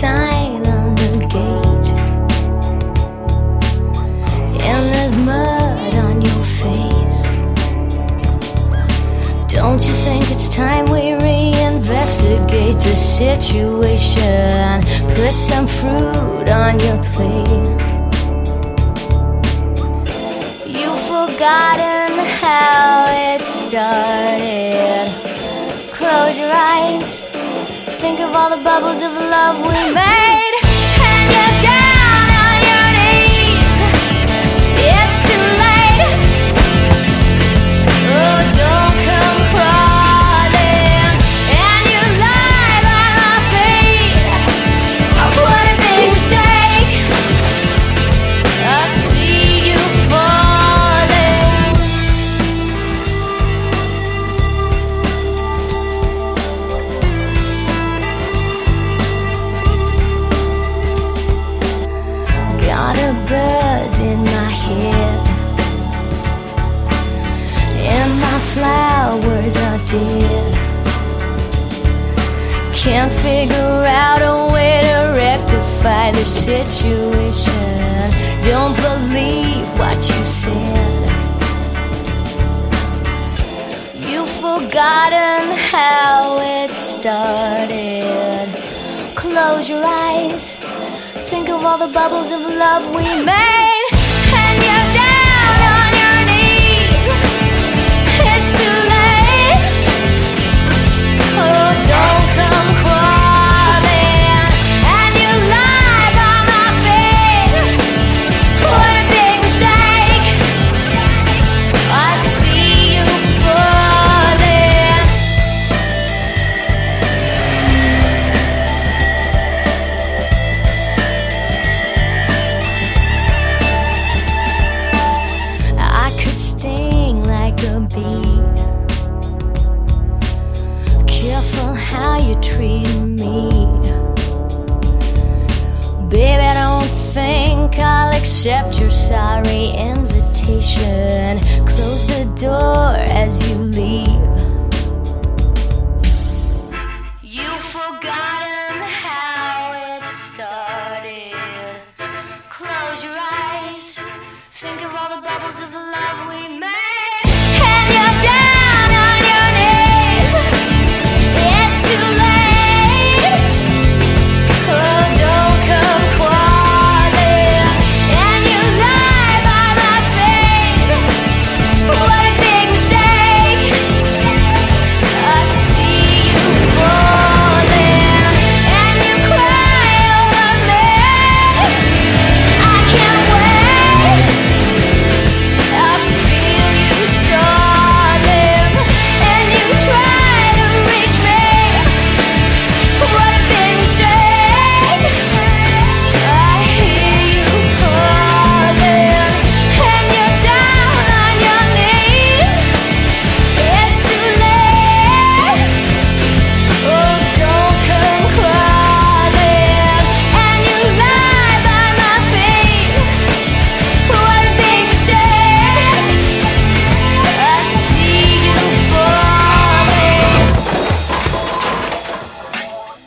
sign on the gate, and there's mud on your face. Don't you think it's time we reinvestigate the situation? Put some fruit on your plate. You've forgotten how it started. All the bubbles of love we made. A buzz in my head, and my flowers are dead. Can't figure out a way to rectify the situation. Don't believe what you said. You've forgotten how it started. Close your eyes. Of all the bubbles of love we made. Baby, I don't think I'll accept your sorry invitation. Close the door